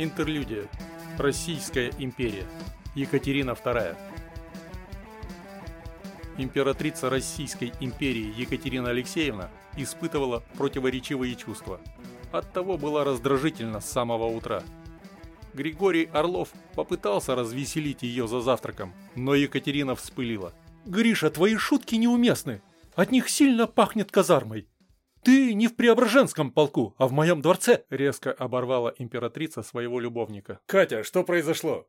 Интерлюдия. Российская империя. Екатерина II. Императрица Российской империи Екатерина Алексеевна испытывала противоречивые чувства. Оттого была раздражительна с самого утра. Григорий Орлов попытался развеселить ее за завтраком, но Екатерина вспылила. «Гриша, твои шутки неуместны. От них сильно пахнет казармой. «Ты не в Преображенском полку, а в моем дворце!» Резко оборвала императрица своего любовника. «Катя, что произошло?»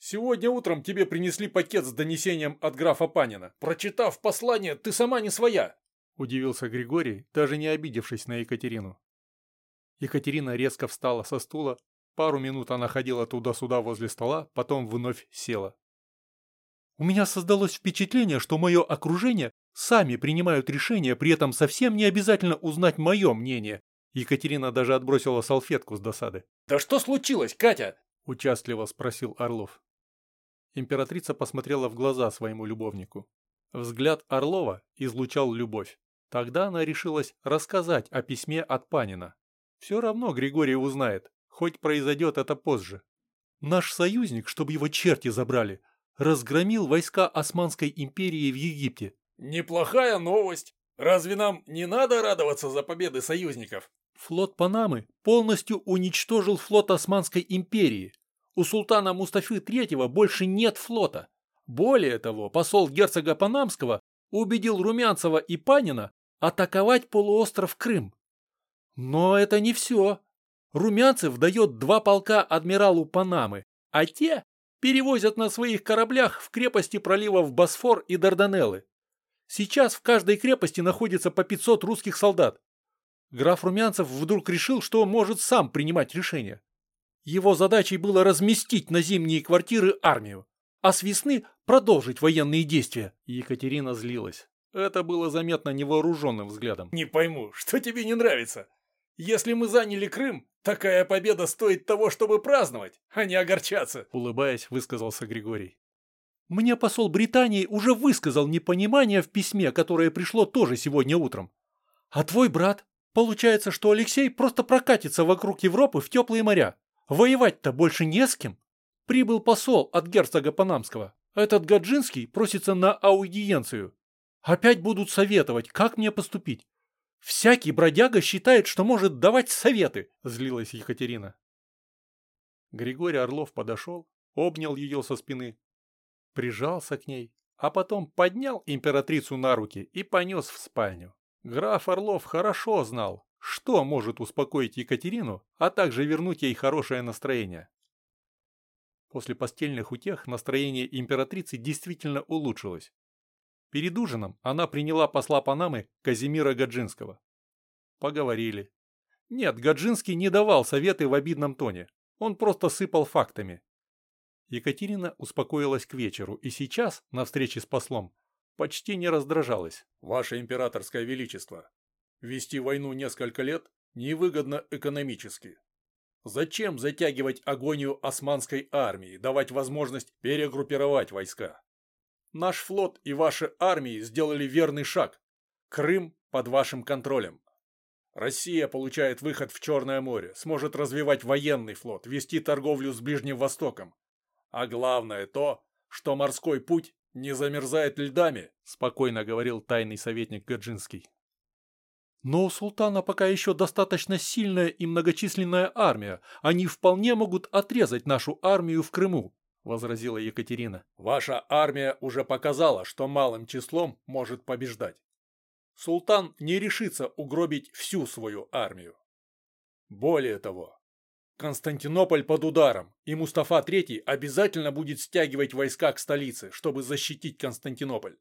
«Сегодня утром тебе принесли пакет с донесением от графа Панина. Прочитав послание, ты сама не своя!» Удивился Григорий, даже не обидевшись на Екатерину. Екатерина резко встала со стула, пару минут она ходила туда-сюда возле стола, потом вновь села. «У меня создалось впечатление, что мое окружение сами принимают решения, при этом совсем не обязательно узнать мое мнение. Екатерина даже отбросила салфетку с досады. «Да что случилось, Катя?» – участливо спросил Орлов. Императрица посмотрела в глаза своему любовнику. Взгляд Орлова излучал любовь. Тогда она решилась рассказать о письме от Панина. Все равно Григорий узнает, хоть произойдет это позже. Наш союзник, чтобы его черти забрали, разгромил войска Османской империи в Египте. Неплохая новость. Разве нам не надо радоваться за победы союзников? Флот Панамы полностью уничтожил флот Османской империи. У султана Мустафы III больше нет флота. Более того, посол герцога Панамского убедил Румянцева и Панина атаковать полуостров Крым. Но это не все. Румянцев дает два полка адмиралу Панамы, а те перевозят на своих кораблях в крепости проливов Босфор и Дарданеллы. Сейчас в каждой крепости находится по 500 русских солдат. Граф Румянцев вдруг решил, что может сам принимать решения. Его задачей было разместить на зимние квартиры армию, а с весны продолжить военные действия. Екатерина злилась. Это было заметно невооруженным взглядом. «Не пойму, что тебе не нравится? Если мы заняли Крым, такая победа стоит того, чтобы праздновать, а не огорчаться!» Улыбаясь, высказался Григорий. Мне посол Британии уже высказал непонимание в письме, которое пришло тоже сегодня утром. А твой брат? Получается, что Алексей просто прокатится вокруг Европы в теплые моря. Воевать-то больше не с кем. Прибыл посол от герцога Панамского. Этот Гаджинский просится на аудиенцию. Опять будут советовать, как мне поступить. Всякий бродяга считает, что может давать советы, злилась Екатерина. Григорий Орлов подошел, обнял ее со спины, прижался к ней, а потом поднял императрицу на руки и понес в спальню. Граф Орлов хорошо знал, что может успокоить Екатерину, а также вернуть ей хорошее настроение. После постельных утех настроение императрицы действительно улучшилось. Перед ужином она приняла посла Панамы Казимира Гаджинского. Поговорили. Нет, Гаджинский не давал советы в обидном тоне. Он просто сыпал фактами. Екатерина успокоилась к вечеру и сейчас, на встрече с послом, почти не раздражалась. «Ваше императорское величество, вести войну несколько лет невыгодно экономически. Зачем затягивать агонию османской армии, давать возможность перегруппировать войска? Наш флот и ваши армии сделали верный шаг. Крым под вашим контролем. Россия получает выход в Черное море, сможет развивать военный флот, вести торговлю с Ближним Востоком, а главное то, что морской путь не замерзает льдами, спокойно говорил тайный советник Гаджинский. Но у султана пока еще достаточно сильная и многочисленная армия. Они вполне могут отрезать нашу армию в Крыму, возразила Екатерина. Ваша армия уже показала, что малым числом может побеждать. Султан не решится угробить всю свою армию. Более того, Константинополь под ударом, и Мустафа III обязательно будет стягивать войска к столице, чтобы защитить Константинополь.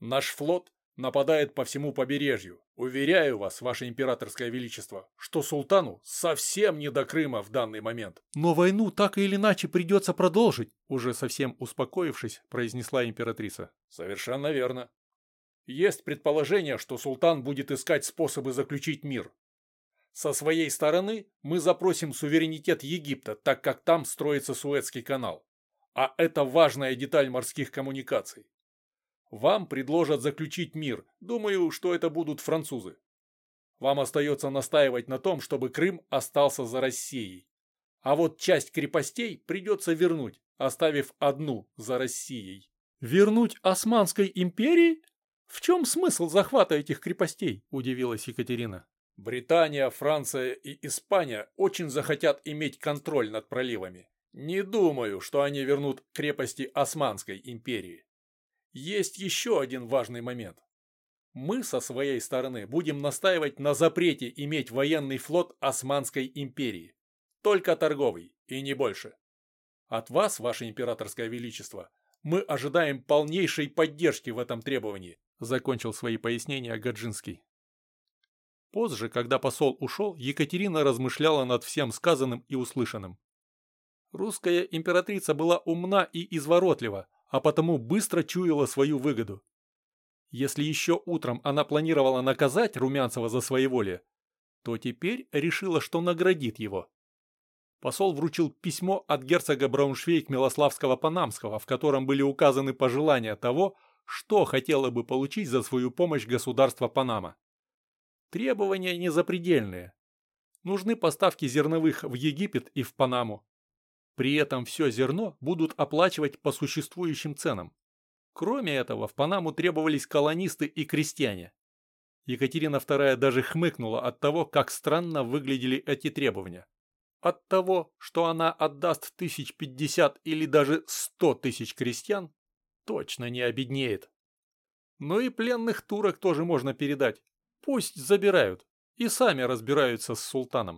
Наш флот нападает по всему побережью. Уверяю вас, ваше императорское величество, что султану совсем не до Крыма в данный момент. Но войну так или иначе придется продолжить, уже совсем успокоившись, произнесла императрица. Совершенно верно. Есть предположение, что султан будет искать способы заключить мир, со своей стороны мы запросим суверенитет Египта, так как там строится Суэцкий канал. А это важная деталь морских коммуникаций. Вам предложат заключить мир. Думаю, что это будут французы. Вам остается настаивать на том, чтобы Крым остался за Россией. А вот часть крепостей придется вернуть, оставив одну за Россией. Вернуть Османской империи? В чем смысл захвата этих крепостей? Удивилась Екатерина. Британия, Франция и Испания очень захотят иметь контроль над проливами. Не думаю, что они вернут крепости Османской империи. Есть еще один важный момент. Мы со своей стороны будем настаивать на запрете иметь военный флот Османской империи. Только торговый, и не больше. От вас, ваше императорское величество, мы ожидаем полнейшей поддержки в этом требовании, закончил свои пояснения Гаджинский. Позже, когда посол ушел, Екатерина размышляла над всем сказанным и услышанным. Русская императрица была умна и изворотлива, а потому быстро чуяла свою выгоду. Если еще утром она планировала наказать Румянцева за своеволие, то теперь решила, что наградит его. Посол вручил письмо от герцога Брауншвейг-Милославского-Панамского, в котором были указаны пожелания того, что хотела бы получить за свою помощь государство Панама. Требования не запредельные. Нужны поставки зерновых в Египет и в Панаму. При этом все зерно будут оплачивать по существующим ценам. Кроме этого, в Панаму требовались колонисты и крестьяне. Екатерина II даже хмыкнула от того, как странно выглядели эти требования. От того, что она отдаст тысяч пятьдесят или даже сто тысяч крестьян, точно не обеднеет. Но и пленных турок тоже можно передать. Пусть забирают и сами разбираются с султаном.